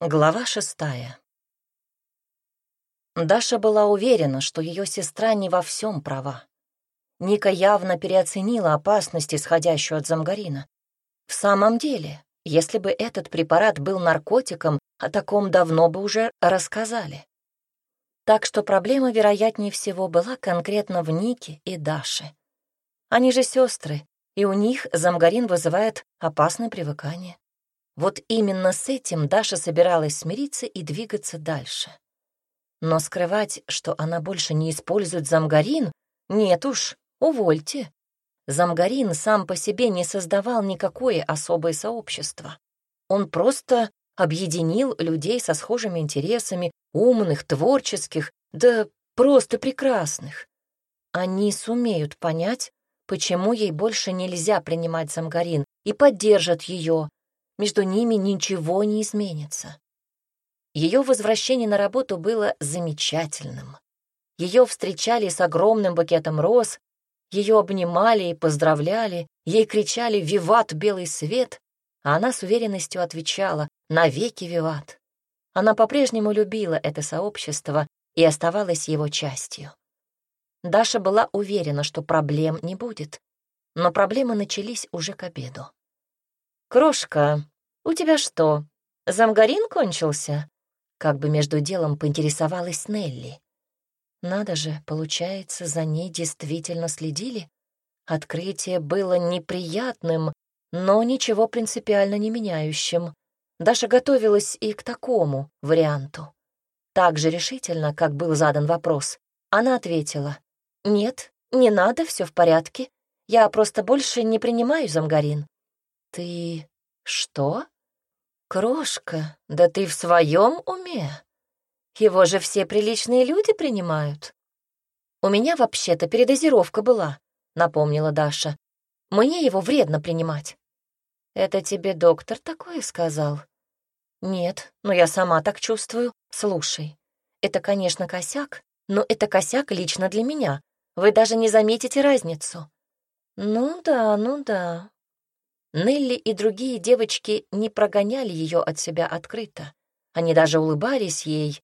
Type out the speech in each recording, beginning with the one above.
Глава шестая. Даша была уверена, что ее сестра не во всем права. Ника явно переоценила опасность, исходящую от замгарина. В самом деле, если бы этот препарат был наркотиком, о таком давно бы уже рассказали. Так что проблема, вероятнее всего, была конкретно в Нике и Даше. Они же сестры, и у них замгарин вызывает опасное привыкание. Вот именно с этим Даша собиралась смириться и двигаться дальше. Но скрывать, что она больше не использует замгарин, нет уж, увольте. Замгарин сам по себе не создавал никакое особое сообщество. Он просто объединил людей со схожими интересами, умных, творческих, да просто прекрасных. Они сумеют понять, почему ей больше нельзя принимать замгарин, и поддержат ее, между ними ничего не изменится. Ее возвращение на работу было замечательным. Ее встречали с огромным букетом роз, ее обнимали и поздравляли, ей кричали «Виват, белый свет!», а она с уверенностью отвечала «Навеки виват!». Она по-прежнему любила это сообщество и оставалась его частью. Даша была уверена, что проблем не будет, но проблемы начались уже к обеду. «Крошка, у тебя что, замгарин кончился?» Как бы между делом поинтересовалась Нелли. Надо же, получается, за ней действительно следили? Открытие было неприятным, но ничего принципиально не меняющим. Даша готовилась и к такому варианту. Так же решительно, как был задан вопрос, она ответила, «Нет, не надо, все в порядке. Я просто больше не принимаю замгарин. «Ты что? Крошка, да ты в своем уме? Его же все приличные люди принимают». «У меня вообще-то передозировка была», — напомнила Даша. «Мне его вредно принимать». «Это тебе доктор такое сказал?» «Нет, но я сама так чувствую. Слушай, это, конечно, косяк, но это косяк лично для меня. Вы даже не заметите разницу». «Ну да, ну да», Нелли и другие девочки не прогоняли ее от себя открыто. Они даже улыбались ей,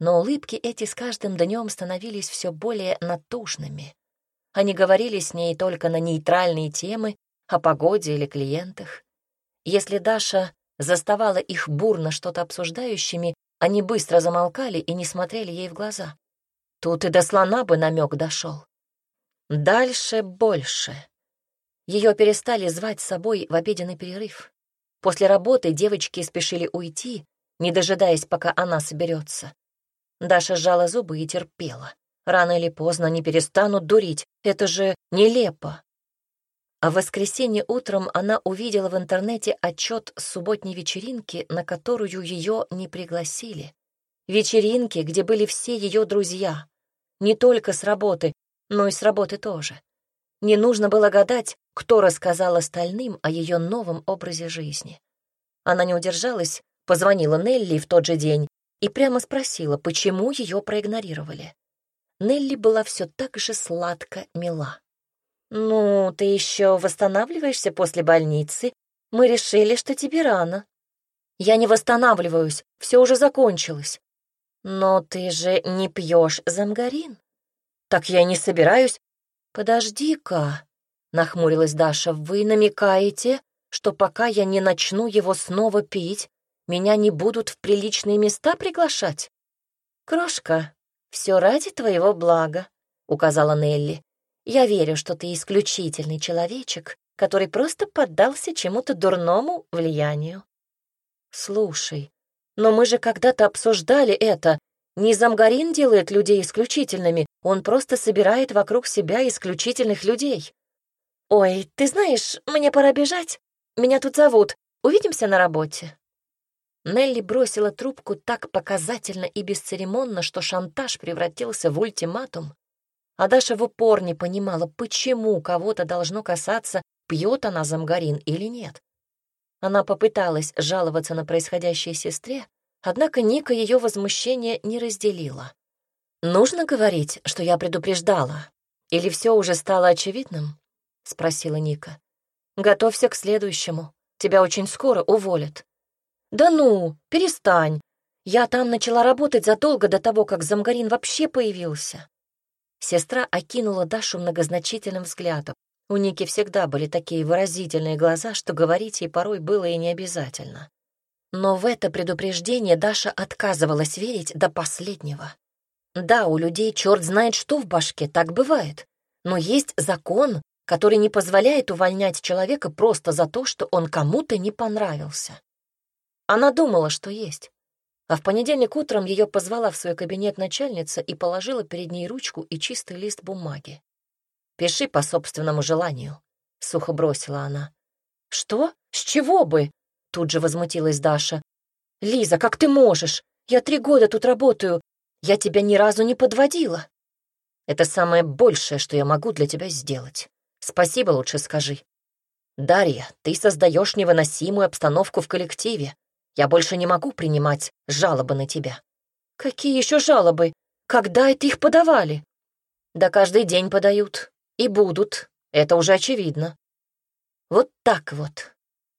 но улыбки эти с каждым днем становились все более натужными. Они говорили с ней только на нейтральные темы, о погоде или клиентах. Если Даша заставала их бурно что-то обсуждающими, они быстро замолкали и не смотрели ей в глаза. Тут и до слона бы намек дошел. Дальше больше. Ее перестали звать с собой в обеденный перерыв. После работы девочки спешили уйти, не дожидаясь, пока она соберется. Даша сжала зубы и терпела. Рано или поздно они перестанут дурить. Это же нелепо. А в воскресенье утром она увидела в интернете отчет с субботней вечеринки, на которую ее не пригласили. Вечеринки, где были все ее друзья. Не только с работы, но и с работы тоже. Не нужно было гадать, кто рассказал остальным о ее новом образе жизни. Она не удержалась, позвонила Нелли в тот же день и прямо спросила, почему ее проигнорировали. Нелли была все так же сладко мила. «Ну, ты еще восстанавливаешься после больницы? Мы решили, что тебе рано». «Я не восстанавливаюсь, все уже закончилось». «Но ты же не пьешь замгарин?» «Так я не собираюсь, «Подожди-ка», — нахмурилась Даша, — «вы намекаете, что пока я не начну его снова пить, меня не будут в приличные места приглашать?» «Крошка, все ради твоего блага», — указала Нелли. «Я верю, что ты исключительный человечек, который просто поддался чему-то дурному влиянию». «Слушай, но мы же когда-то обсуждали это, не Замгарин делает людей исключительными, он просто собирает вокруг себя исключительных людей. «Ой, ты знаешь, мне пора бежать. Меня тут зовут. Увидимся на работе». Нелли бросила трубку так показательно и бесцеремонно, что шантаж превратился в ультиматум. А Даша в упор не понимала, почему кого-то должно касаться, пьет она замгарин или нет. Она попыталась жаловаться на происходящее сестре, Однако Ника ее возмущение не разделила. «Нужно говорить, что я предупреждала? Или все уже стало очевидным?» — спросила Ника. «Готовься к следующему. Тебя очень скоро уволят». «Да ну, перестань. Я там начала работать задолго до того, как Замгарин вообще появился». Сестра окинула Дашу многозначительным взглядом. У Ники всегда были такие выразительные глаза, что говорить ей порой было и не обязательно. Но в это предупреждение Даша отказывалась верить до последнего. Да, у людей черт знает что в башке, так бывает. Но есть закон, который не позволяет увольнять человека просто за то, что он кому-то не понравился. Она думала, что есть. А в понедельник утром ее позвала в свой кабинет начальница и положила перед ней ручку и чистый лист бумаги. «Пиши по собственному желанию», — сухо бросила она. «Что? С чего бы?» — тут же возмутилась Даша. «Лиза, как ты можешь? Я три года тут работаю. Я тебя ни разу не подводила». «Это самое большее, что я могу для тебя сделать. Спасибо лучше скажи». «Дарья, ты создаешь невыносимую обстановку в коллективе. Я больше не могу принимать жалобы на тебя». «Какие еще жалобы? Когда это их подавали?» «Да каждый день подают. И будут, это уже очевидно. Вот так вот.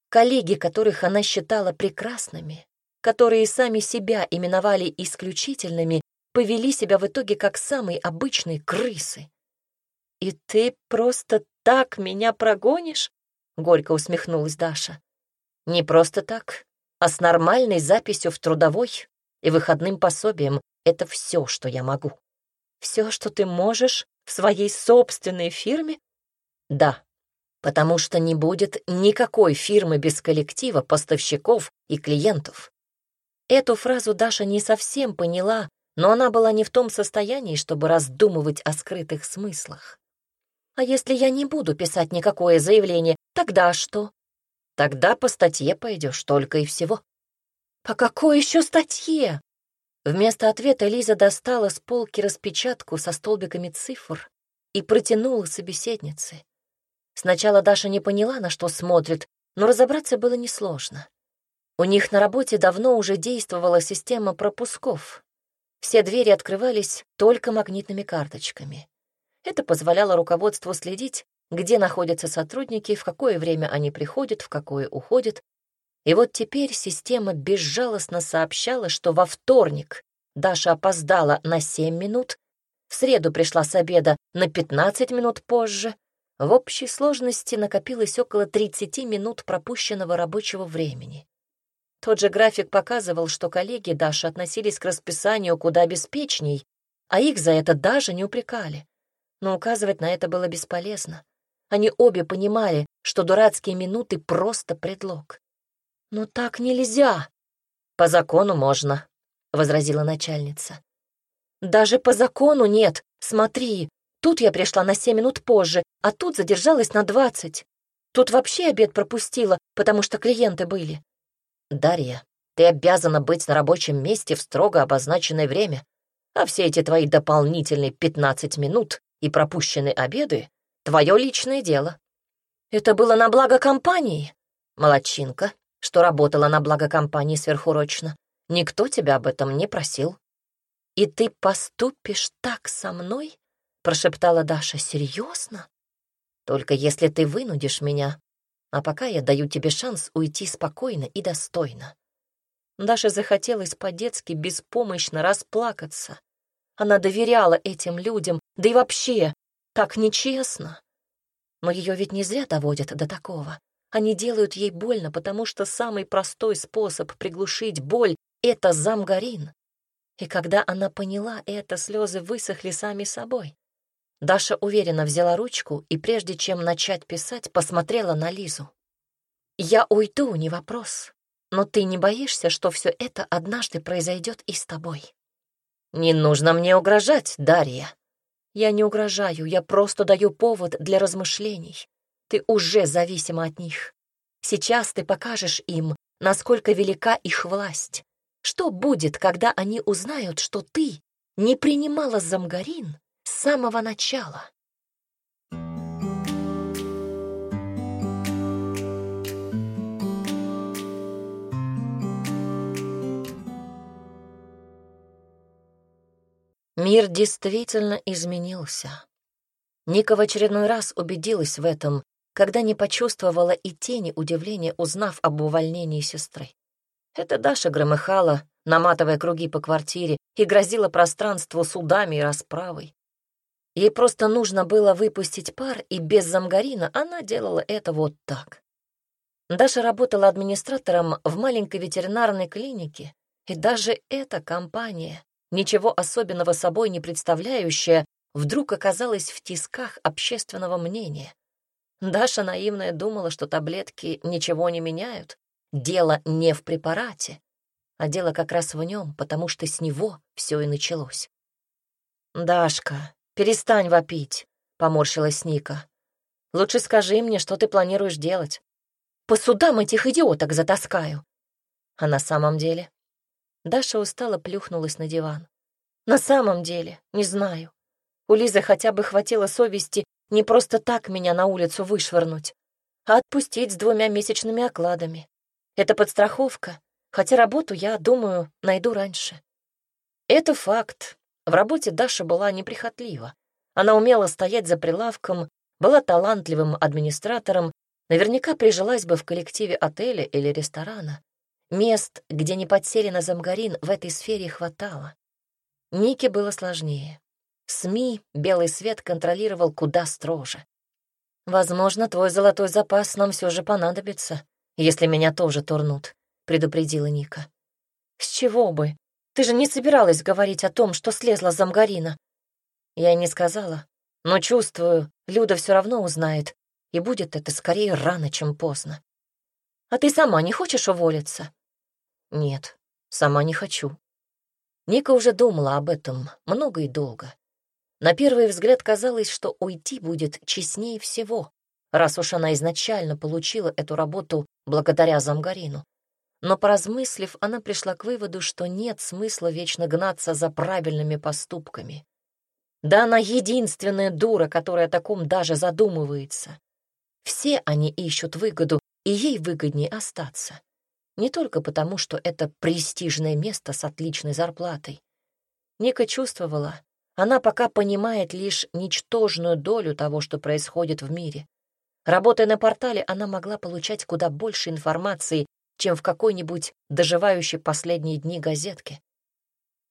Коллеги, которых она считала прекрасными, которые сами себя именовали исключительными, повели себя в итоге как самые обычные крысы. «И ты просто так меня прогонишь?» — горько усмехнулась Даша. «Не просто так, а с нормальной записью в трудовой и выходным пособием. Это все, что я могу. Все, что ты можешь, в своей собственной фирме? Да, потому что не будет никакой фирмы без коллектива поставщиков и клиентов. Эту фразу Даша не совсем поняла, но она была не в том состоянии, чтобы раздумывать о скрытых смыслах. А если я не буду писать никакое заявление, тогда что? Тогда по статье пойдешь только и всего. По какой еще статье? Вместо ответа Лиза достала с полки распечатку со столбиками цифр и протянула собеседнице. Сначала Даша не поняла, на что смотрит, но разобраться было несложно. У них на работе давно уже действовала система пропусков. Все двери открывались только магнитными карточками. Это позволяло руководству следить, где находятся сотрудники, в какое время они приходят, в какое уходят, и вот теперь система безжалостно сообщала, что во вторник Даша опоздала на 7 минут, в среду пришла с обеда на 15 минут позже. В общей сложности накопилось около 30 минут пропущенного рабочего времени. Тот же график показывал, что коллеги Даши относились к расписанию куда беспечней, а их за это даже не упрекали. Но указывать на это было бесполезно. Они обе понимали, что дурацкие минуты — просто предлог. «Но так нельзя!» «По закону можно», — возразила начальница. «Даже по закону нет. Смотри, тут я пришла на семь минут позже, а тут задержалась на двадцать. Тут вообще обед пропустила, потому что клиенты были». «Дарья, ты обязана быть на рабочем месте в строго обозначенное время, а все эти твои дополнительные пятнадцать минут и пропущенные обеды — твое личное дело». «Это было на благо компании?» «Молодчинка что работала на благо компании сверхурочно. Никто тебя об этом не просил. «И ты поступишь так со мной?» — прошептала Даша. «Серьезно?» «Только если ты вынудишь меня. А пока я даю тебе шанс уйти спокойно и достойно». Даша захотелось по-детски беспомощно расплакаться. Она доверяла этим людям, да и вообще, так нечестно. Но ее ведь не зря доводят до такого. Они делают ей больно, потому что самый простой способ приглушить боль — это замгарин. И когда она поняла это, слезы высохли сами собой. Даша уверенно взяла ручку и, прежде чем начать писать, посмотрела на Лизу. «Я уйду, не вопрос. Но ты не боишься, что все это однажды произойдет и с тобой?» «Не нужно мне угрожать, Дарья». «Я не угрожаю, я просто даю повод для размышлений. Ты уже зависима от них. Сейчас ты покажешь им, насколько велика их власть. Что будет, когда они узнают, что ты не принимала замгарин с самого начала? Мир действительно изменился. Ника в очередной раз убедилась в этом, когда не почувствовала и тени удивления, узнав об увольнении сестры. Это Даша громыхала, наматывая круги по квартире, и грозила пространству судами и расправой. Ей просто нужно было выпустить пар, и без замгарина она делала это вот так. Даша работала администратором в маленькой ветеринарной клинике, и даже эта компания, ничего особенного собой не представляющая, вдруг оказалась в тисках общественного мнения. Даша наивная думала, что таблетки ничего не меняют. Дело не в препарате, а дело как раз в нем, потому что с него все и началось. «Дашка, перестань вопить», — поморщилась Ника. «Лучше скажи мне, что ты планируешь делать. По судам этих идиоток затаскаю». А на самом деле? Даша устало плюхнулась на диван. На самом деле, не знаю. У Лизы хотя бы хватило совести не просто так меня на улицу вышвырнуть, а отпустить с двумя месячными окладами. Это подстраховка, хотя работу я, думаю, найду раньше. Это факт. В работе Даша была неприхотлива. Она умела стоять за прилавком, была талантливым администратором, наверняка прижилась бы в коллективе отеля или ресторана. Мест, где не подсели на замгарин, в этой сфере хватало. Нике было сложнее. СМИ белый свет контролировал куда строже. «Возможно, твой золотой запас нам все же понадобится, если меня тоже турнут», — предупредила Ника. «С чего бы? Ты же не собиралась говорить о том, что слезла замгарина». Я не сказала, но чувствую, Люда все равно узнает, и будет это скорее рано, чем поздно. «А ты сама не хочешь уволиться?» «Нет, сама не хочу». Ника уже думала об этом много и долго. На первый взгляд казалось, что уйти будет честнее всего, раз уж она изначально получила эту работу благодаря Замгарину. Но поразмыслив, она пришла к выводу, что нет смысла вечно гнаться за правильными поступками. Да она единственная дура, которая о таком даже задумывается. Все они ищут выгоду, и ей выгоднее остаться. Не только потому, что это престижное место с отличной зарплатой. Ника чувствовала, она пока понимает лишь ничтожную долю того, что происходит в мире. Работая на портале, она могла получать куда больше информации, чем в какой-нибудь доживающей последние дни газетке.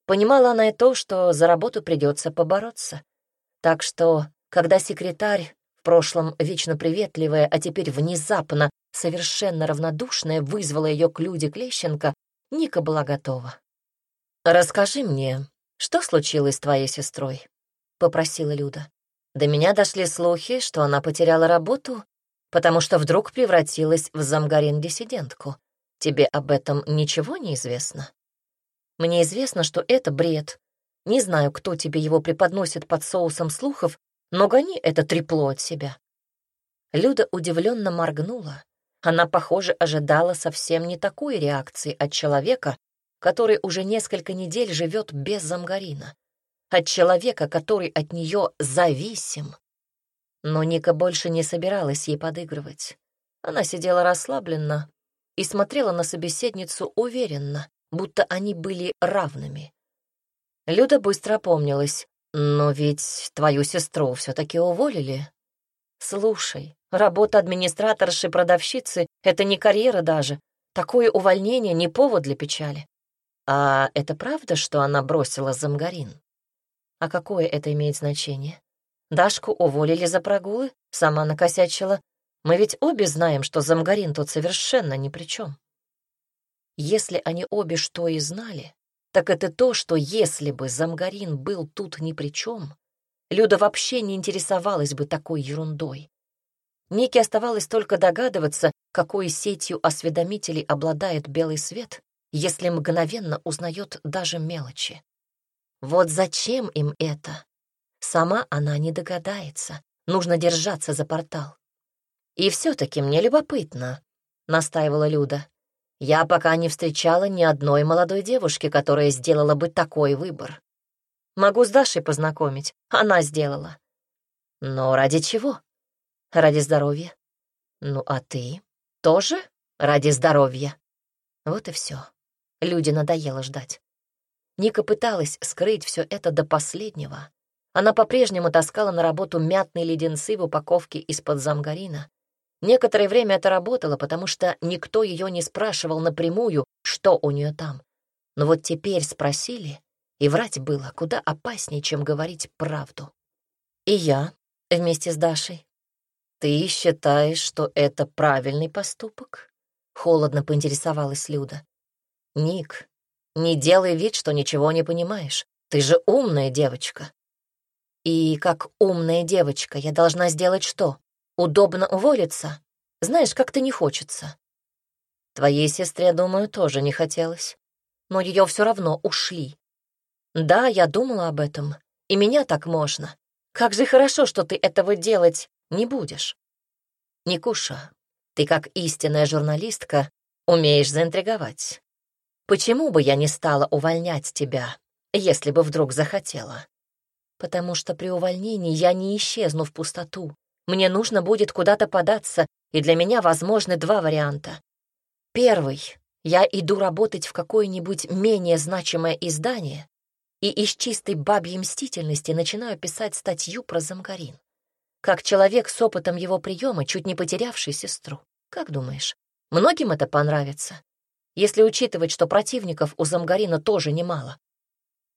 Понимала она и то, что за работу придется побороться. Так что, когда секретарь, в прошлом вечно приветливая, а теперь внезапно совершенно равнодушная, вызвала ее к Люде Клещенко, Ника была готова. «Расскажи мне, «Что случилось с твоей сестрой?» — попросила Люда. До меня дошли слухи, что она потеряла работу, потому что вдруг превратилась в замгарин-диссидентку. Тебе об этом ничего не известно? Мне известно, что это бред. Не знаю, кто тебе его преподносит под соусом слухов, но гони это трепло от себя. Люда удивленно моргнула. Она, похоже, ожидала совсем не такой реакции от человека, который уже несколько недель живет без замгарина, от человека, который от нее зависим. Но Ника больше не собиралась ей подыгрывать. Она сидела расслабленно и смотрела на собеседницу уверенно, будто они были равными. Люда быстро опомнилась. «Но ведь твою сестру все-таки уволили». «Слушай, работа администраторши-продавщицы — это не карьера даже. Такое увольнение — не повод для печали. А это правда, что она бросила Замгарин? А какое это имеет значение? Дашку уволили за прогулы, сама накосячила. Мы ведь обе знаем, что Замгарин тут совершенно ни при чем. Если они обе что и знали, так это то, что если бы Замгарин был тут ни при чем, Люда вообще не интересовалась бы такой ерундой. Нике оставалось только догадываться, какой сетью осведомителей обладает белый свет, если мгновенно узнает даже мелочи. Вот зачем им это? Сама она не догадается. Нужно держаться за портал. «И все-таки мне любопытно», — настаивала Люда. «Я пока не встречала ни одной молодой девушки, которая сделала бы такой выбор. Могу с Дашей познакомить, она сделала. Но ради чего? Ради здоровья. Ну, а ты тоже ради здоровья? Вот и все. Люди надоело ждать. Ника пыталась скрыть все это до последнего. Она по-прежнему таскала на работу мятные леденцы в упаковке из-под замгарина. Некоторое время это работало, потому что никто ее не спрашивал напрямую, что у нее там. Но вот теперь спросили, и врать было куда опаснее, чем говорить правду. И я вместе с Дашей. «Ты считаешь, что это правильный поступок?» — холодно поинтересовалась Люда. «Ник, не делай вид, что ничего не понимаешь. Ты же умная девочка». «И как умная девочка я должна сделать что? Удобно уволиться? Знаешь, как-то не хочется». «Твоей сестре, думаю, тоже не хотелось. Но ее все равно ушли. Да, я думала об этом, и меня так можно. Как же хорошо, что ты этого делать не будешь. Никуша, ты как истинная журналистка умеешь заинтриговать. Почему бы я не стала увольнять тебя, если бы вдруг захотела? Потому что при увольнении я не исчезну в пустоту. Мне нужно будет куда-то податься, и для меня возможны два варианта. Первый — я иду работать в какое-нибудь менее значимое издание и из чистой бабьей мстительности начинаю писать статью про Замгарин как человек с опытом его приема, чуть не потерявший сестру. Как думаешь, многим это понравится? Если учитывать, что противников у Замгарина тоже немало.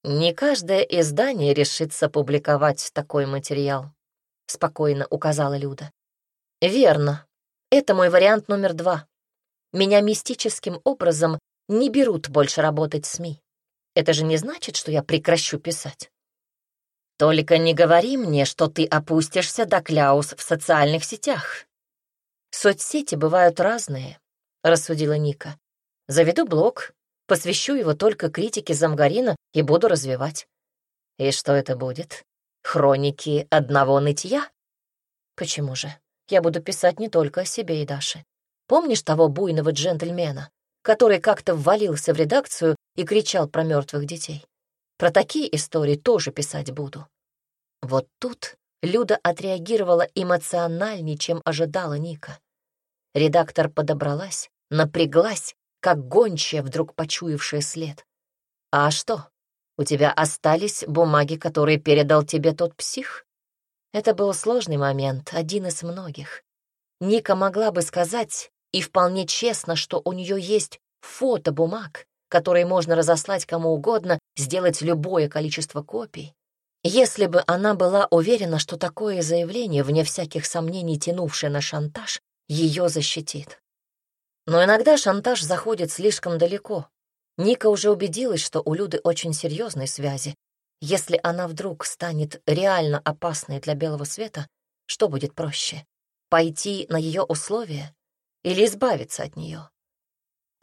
Не каждое издание решится публиковать такой материал, спокойно указала Люда. Верно. Это мой вариант номер два. Меня мистическим образом не берут больше работать в СМИ. Это же не значит, что я прекращу писать. Только не говори мне, что ты опустишься до кляус в социальных сетях. Соцсети бывают разные, рассудила Ника. Заведу блог, посвящу его только критике Замгарина и буду развивать. И что это будет? Хроники одного нытья? Почему же? Я буду писать не только о себе и Даше. Помнишь того буйного джентльмена, который как-то ввалился в редакцию и кричал про мертвых детей? Про такие истории тоже писать буду. Вот тут Люда отреагировала эмоциональнее, чем ожидала Ника. Редактор подобралась, напряглась, как гончая, вдруг почуявшая след. «А что, у тебя остались бумаги, которые передал тебе тот псих?» Это был сложный момент, один из многих. Ника могла бы сказать, и вполне честно, что у нее есть фото бумаг, которые можно разослать кому угодно, сделать любое количество копий. Если бы она была уверена, что такое заявление, вне всяких сомнений тянувшее на шантаж, ее защитит. Но иногда шантаж заходит слишком далеко. Ника уже убедилась, что у Люды очень серьезные связи. Если она вдруг станет реально опасной для белого света, что будет проще? Пойти на ее условия или избавиться от нее?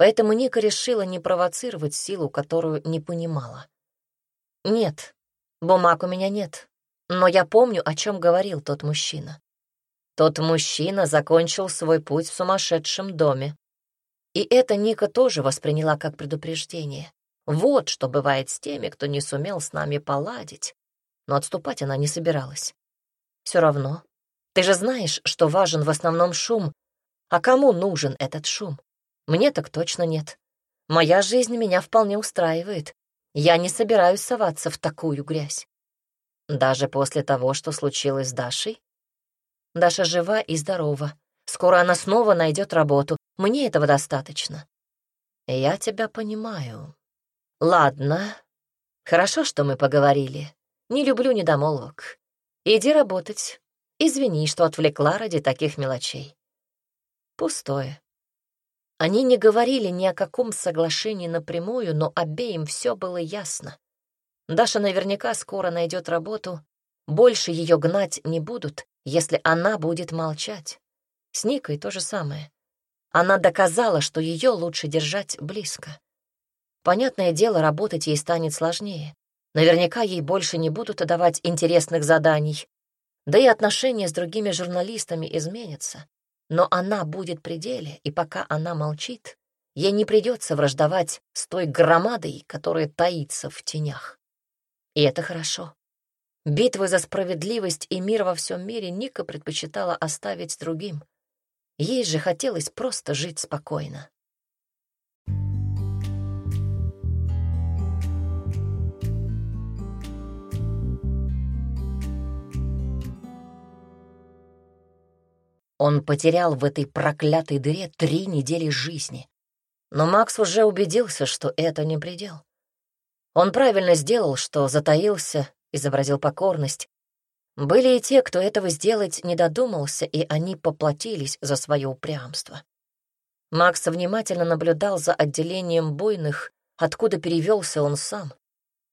Поэтому Ника решила не провоцировать силу, которую не понимала. Нет, бумаг у меня нет, но я помню, о чем говорил тот мужчина. Тот мужчина закончил свой путь в сумасшедшем доме. И это Ника тоже восприняла как предупреждение. Вот что бывает с теми, кто не сумел с нами поладить. Но отступать она не собиралась. Все равно. Ты же знаешь, что важен в основном шум. А кому нужен этот шум? Мне так точно нет. Моя жизнь меня вполне устраивает. Я не собираюсь соваться в такую грязь. Даже после того, что случилось с Дашей? Даша жива и здорова. Скоро она снова найдет работу. Мне этого достаточно. Я тебя понимаю. Ладно. Хорошо, что мы поговорили. Не люблю недомолвок. Иди работать. Извини, что отвлекла ради таких мелочей. Пустое. Они не говорили ни о каком соглашении напрямую, но обеим все было ясно. Даша наверняка скоро найдет работу, больше ее гнать не будут, если она будет молчать. С Никой то же самое. Она доказала, что ее лучше держать близко. Понятное дело, работать ей станет сложнее. Наверняка ей больше не будут давать интересных заданий. Да и отношения с другими журналистами изменятся но она будет при деле, и пока она молчит, ей не придется враждовать с той громадой, которая таится в тенях. И это хорошо. Битвы за справедливость и мир во всем мире Ника предпочитала оставить другим. Ей же хотелось просто жить спокойно. Он потерял в этой проклятой дыре три недели жизни. Но Макс уже убедился, что это не предел. Он правильно сделал, что затаился, изобразил покорность. Были и те, кто этого сделать не додумался, и они поплатились за свое упрямство. Макс внимательно наблюдал за отделением бойных, откуда перевелся он сам.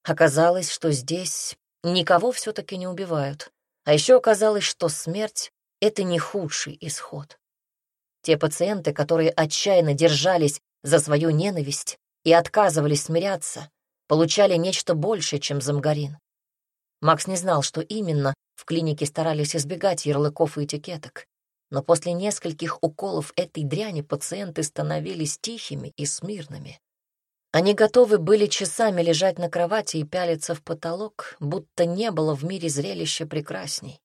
Оказалось, что здесь никого все-таки не убивают. А еще оказалось, что смерть — это не худший исход. Те пациенты, которые отчаянно держались за свою ненависть и отказывались смиряться, получали нечто большее, чем замгарин. Макс не знал, что именно в клинике старались избегать ярлыков и этикеток, но после нескольких уколов этой дряни пациенты становились тихими и смирными. Они готовы были часами лежать на кровати и пялиться в потолок, будто не было в мире зрелища прекрасней.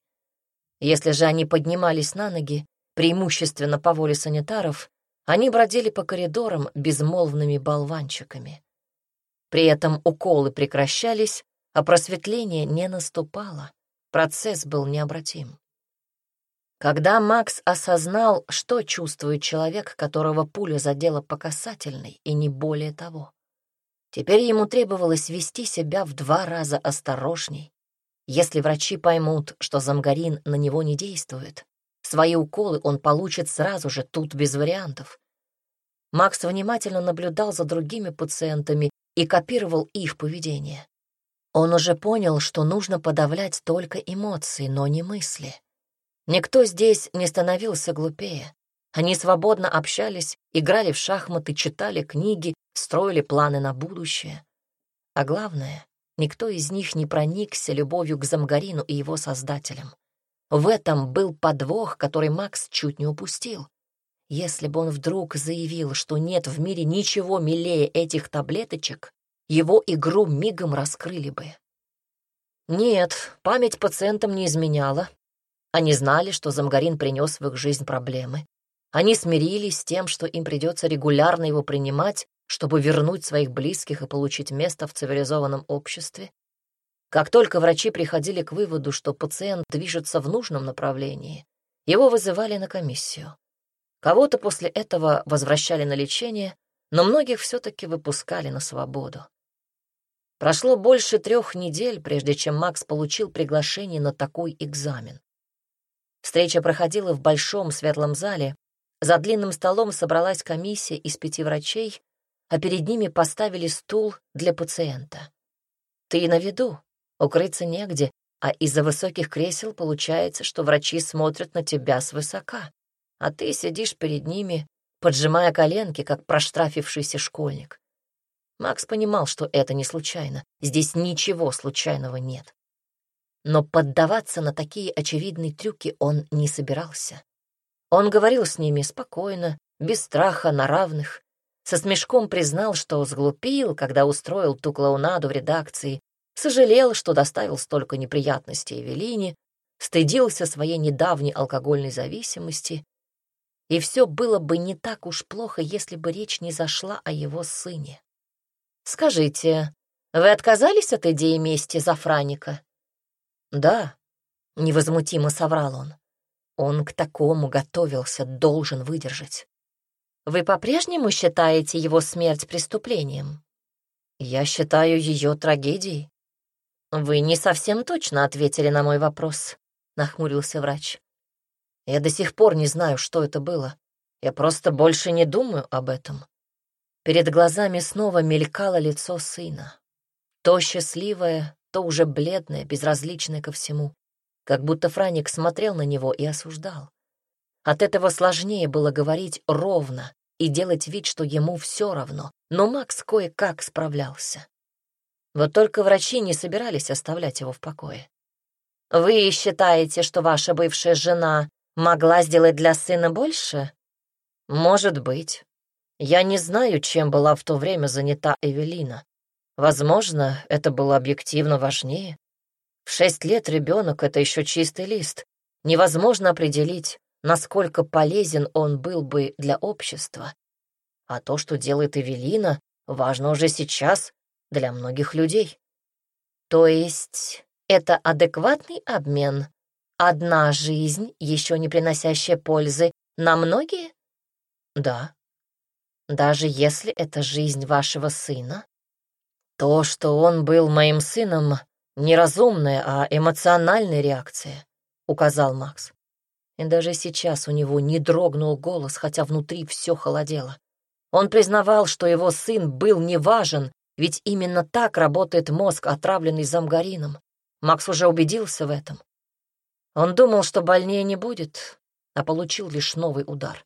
Если же они поднимались на ноги, преимущественно по воле санитаров, они бродили по коридорам безмолвными болванчиками. При этом уколы прекращались, а просветление не наступало. Процесс был необратим. Когда Макс осознал, что чувствует человек, которого пуля задела по касательной, и не более того, теперь ему требовалось вести себя в два раза осторожней. Если врачи поймут, что замгарин на него не действует, свои уколы он получит сразу же, тут без вариантов. Макс внимательно наблюдал за другими пациентами и копировал их поведение. Он уже понял, что нужно подавлять только эмоции, но не мысли. Никто здесь не становился глупее. Они свободно общались, играли в шахматы, читали книги, строили планы на будущее. А главное, никто из них не проникся любовью к Замгарину и его создателям. В этом был подвох, который Макс чуть не упустил. Если бы он вдруг заявил, что нет в мире ничего милее этих таблеточек, его игру мигом раскрыли бы. Нет, память пациентам не изменяла. Они знали, что замгарин принес в их жизнь проблемы. Они смирились с тем, что им придется регулярно его принимать, чтобы вернуть своих близких и получить место в цивилизованном обществе. Как только врачи приходили к выводу, что пациент движется в нужном направлении, его вызывали на комиссию. Кого-то после этого возвращали на лечение, но многих все-таки выпускали на свободу. Прошло больше трех недель, прежде чем Макс получил приглашение на такой экзамен. Встреча проходила в большом светлом зале. За длинным столом собралась комиссия из пяти врачей, а перед ними поставили стул для пациента. Ты на виду, укрыться негде, а из-за высоких кресел получается, что врачи смотрят на тебя свысока а ты сидишь перед ними, поджимая коленки, как проштрафившийся школьник. Макс понимал, что это не случайно, здесь ничего случайного нет. Но поддаваться на такие очевидные трюки он не собирался. Он говорил с ними спокойно, без страха, на равных, со смешком признал, что сглупил, когда устроил ту клоунаду в редакции, сожалел, что доставил столько неприятностей Эвелине, стыдился своей недавней алкогольной зависимости и все было бы не так уж плохо, если бы речь не зашла о его сыне. «Скажите, вы отказались от идеи мести за Франика?» «Да», — невозмутимо соврал он. Он к такому готовился, должен выдержать. «Вы по-прежнему считаете его смерть преступлением?» «Я считаю ее трагедией». «Вы не совсем точно ответили на мой вопрос», — нахмурился врач. Я до сих пор не знаю, что это было. Я просто больше не думаю об этом. Перед глазами снова мелькало лицо сына. То счастливое, то уже бледное, безразличное ко всему. Как будто Франик смотрел на него и осуждал. От этого сложнее было говорить ровно и делать вид, что ему все равно, но Макс кое-как справлялся. Вот только врачи не собирались оставлять его в покое. «Вы считаете, что ваша бывшая жена Могла сделать для сына больше? Может быть. Я не знаю, чем была в то время занята Эвелина. Возможно, это было объективно важнее. В шесть лет ребенок — это еще чистый лист. Невозможно определить, насколько полезен он был бы для общества. А то, что делает Эвелина, важно уже сейчас для многих людей. То есть это адекватный обмен одна жизнь, еще не приносящая пользы, на многие? Да. Даже если это жизнь вашего сына? То, что он был моим сыном, неразумная, а эмоциональная реакция, указал Макс. И даже сейчас у него не дрогнул голос, хотя внутри все холодело. Он признавал, что его сын был неважен, ведь именно так работает мозг, отравленный замгарином. Макс уже убедился в этом. Он думал, что больнее не будет, а получил лишь новый удар.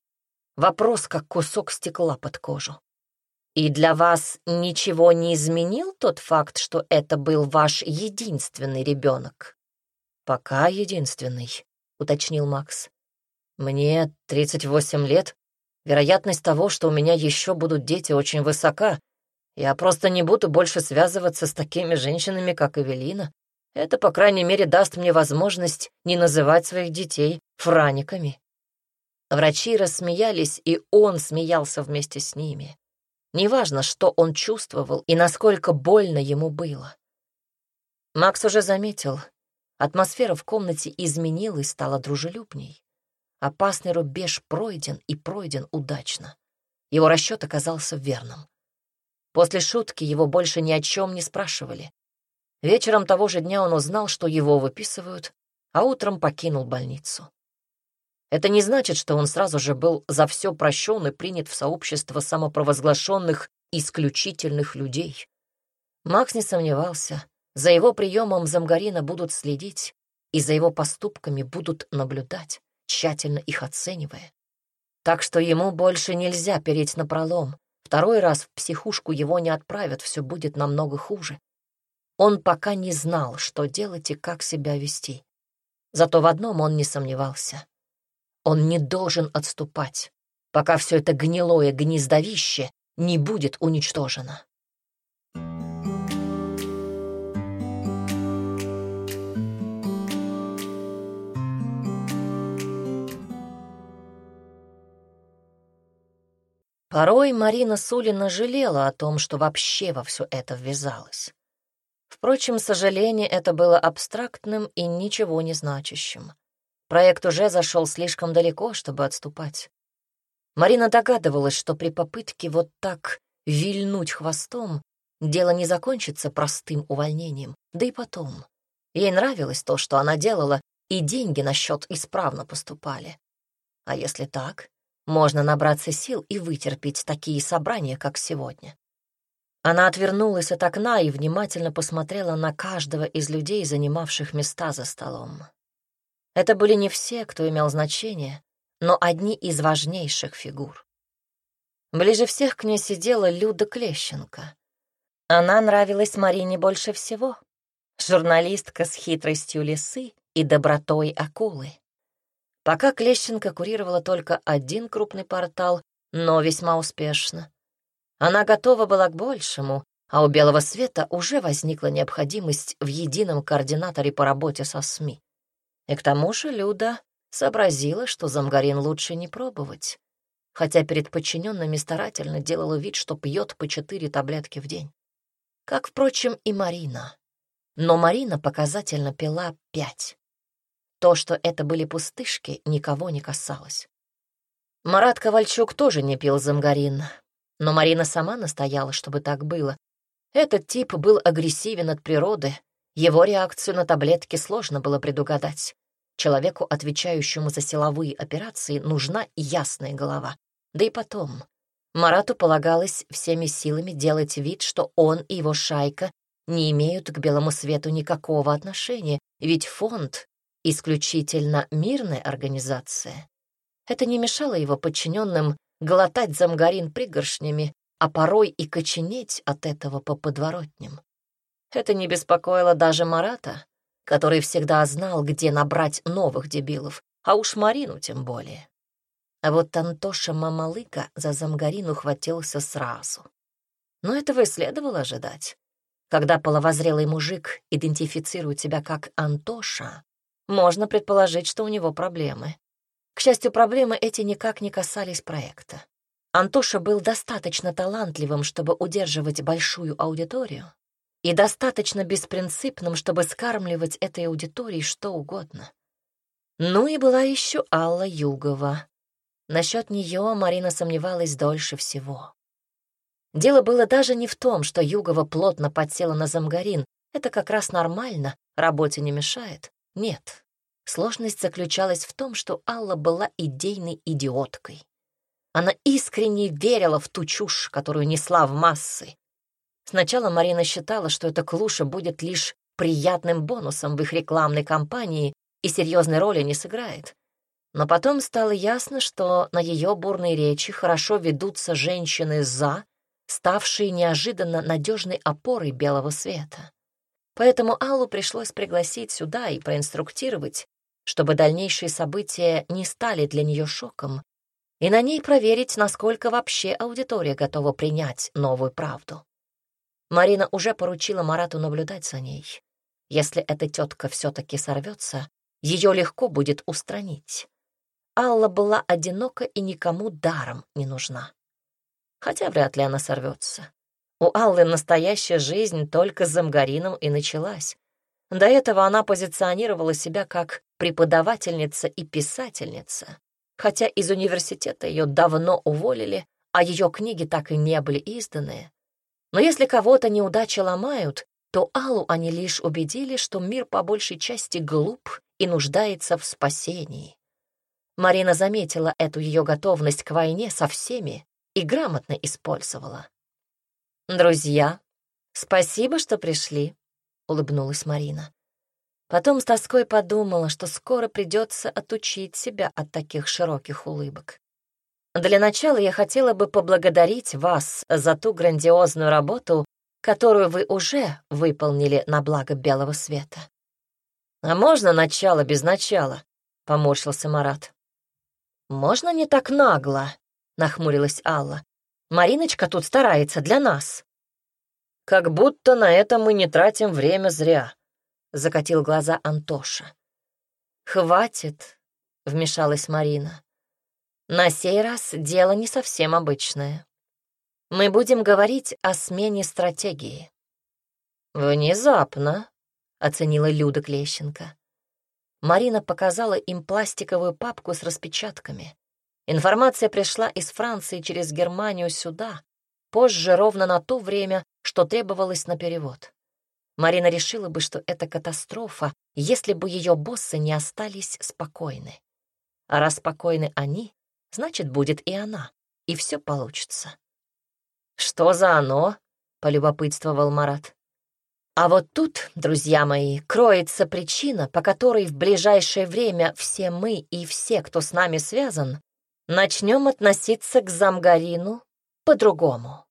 Вопрос, как кусок стекла под кожу. И для вас ничего не изменил тот факт, что это был ваш единственный ребенок? Пока единственный, уточнил Макс. Мне 38 лет, Вероятность того, что у меня еще будут дети, очень высока. Я просто не буду больше связываться с такими женщинами, как Эвелина. Это, по крайней мере, даст мне возможность не называть своих детей франиками. Врачи рассмеялись, и он смеялся вместе с ними. Неважно, что он чувствовал и насколько больно ему было. Макс уже заметил, атмосфера в комнате изменилась, стала дружелюбней. Опасный рубеж пройден и пройден удачно. Его расчет оказался верным. После шутки его больше ни о чем не спрашивали. Вечером того же дня он узнал, что его выписывают, а утром покинул больницу. Это не значит, что он сразу же был за все прощен и принят в сообщество самопровозглашенных исключительных людей. Макс не сомневался, за его приемом Замгарина будут следить и за его поступками будут наблюдать тщательно их оценивая. Так что ему больше нельзя переть на пролом. Второй раз в психушку его не отправят, все будет намного хуже. Он пока не знал, что делать и как себя вести. Зато в одном он не сомневался. Он не должен отступать, пока все это гнилое гнездовище не будет уничтожено. Порой Марина Сулина жалела о том, что вообще во все это ввязалась. Впрочем, сожаление это было абстрактным и ничего не значащим. Проект уже зашел слишком далеко, чтобы отступать. Марина догадывалась, что при попытке вот так вильнуть хвостом дело не закончится простым увольнением. Да и потом. Ей нравилось то, что она делала, и деньги на счет исправно поступали. А если так, можно набраться сил и вытерпеть такие собрания, как сегодня. Она отвернулась от окна и внимательно посмотрела на каждого из людей, занимавших места за столом. Это были не все, кто имел значение, но одни из важнейших фигур. Ближе всех к ней сидела Люда Клещенко. Она нравилась Марине больше всего. Журналистка с хитростью лисы и добротой акулы. Пока Клещенко курировала только один крупный портал, но весьма успешно. Она готова была к большему, а у Белого Света уже возникла необходимость в едином координаторе по работе со СМИ. И к тому же Люда сообразила, что замгарин лучше не пробовать, хотя перед подчиненными старательно делала вид, что пьет по четыре таблетки в день. Как, впрочем, и Марина. Но Марина показательно пила пять. То, что это были пустышки, никого не касалось. Марат Ковальчук тоже не пил замгарин, но Марина сама настояла, чтобы так было. Этот тип был агрессивен от природы, его реакцию на таблетки сложно было предугадать. Человеку, отвечающему за силовые операции, нужна ясная голова. Да и потом, Марату полагалось всеми силами делать вид, что он и его шайка не имеют к белому свету никакого отношения, ведь фонд исключительно мирная организация. Это не мешало его подчиненным глотать замгарин пригоршнями, а порой и коченеть от этого по подворотням. Это не беспокоило даже Марата, который всегда знал, где набрать новых дебилов, а уж Марину тем более. А вот Антоша Мамалыка за замгарин ухватился сразу. Но этого и следовало ожидать. Когда половозрелый мужик идентифицирует себя как Антоша, можно предположить, что у него проблемы. К счастью, проблемы эти никак не касались проекта. Антоша был достаточно талантливым, чтобы удерживать большую аудиторию, и достаточно беспринципным, чтобы скармливать этой аудитории что угодно. Ну и была еще Алла Югова. Насчет нее Марина сомневалась дольше всего. Дело было даже не в том, что Югова плотно подсела на замгарин. Это как раз нормально, работе не мешает. Нет. Сложность заключалась в том, что Алла была идейной идиоткой. Она искренне верила в ту чушь, которую несла в массы. Сначала Марина считала, что эта клуша будет лишь приятным бонусом в их рекламной кампании и серьезной роли не сыграет. Но потом стало ясно, что на ее бурной речи хорошо ведутся женщины «за», ставшие неожиданно надежной опорой белого света. Поэтому Аллу пришлось пригласить сюда и проинструктировать, чтобы дальнейшие события не стали для нее шоком, и на ней проверить, насколько вообще аудитория готова принять новую правду. Марина уже поручила Марату наблюдать за ней. Если эта тетка все-таки сорвется, ее легко будет устранить. Алла была одинока и никому даром не нужна. Хотя вряд ли она сорвется. У Аллы настоящая жизнь только с Замгарином и началась. До этого она позиционировала себя как преподавательница и писательница, хотя из университета ее давно уволили, а ее книги так и не были изданы. Но если кого-то неудачи ломают, то Аллу они лишь убедили, что мир по большей части глуп и нуждается в спасении. Марина заметила эту ее готовность к войне со всеми и грамотно использовала. «Друзья, спасибо, что пришли», — улыбнулась Марина. Потом с тоской подумала, что скоро придется отучить себя от таких широких улыбок. Для начала я хотела бы поблагодарить вас за ту грандиозную работу, которую вы уже выполнили на благо белого света. «А можно начало без начала?» — поморщился Марат. «Можно не так нагло?» — нахмурилась Алла. «Мариночка тут старается для нас». «Как будто на это мы не тратим время зря», — закатил глаза Антоша. «Хватит», — вмешалась Марина. «На сей раз дело не совсем обычное. Мы будем говорить о смене стратегии». «Внезапно», — оценила Люда Клещенко. Марина показала им пластиковую папку с распечатками. Информация пришла из Франции через Германию сюда, позже ровно на то время, что требовалось на перевод. Марина решила бы, что это катастрофа, если бы ее боссы не остались спокойны. А раз спокойны они, значит, будет и она, и все получится. «Что за оно?» — полюбопытствовал Марат. А вот тут, друзья мои, кроется причина, по которой в ближайшее время все мы и все, кто с нами связан, начнем относиться к Замгарину по-другому.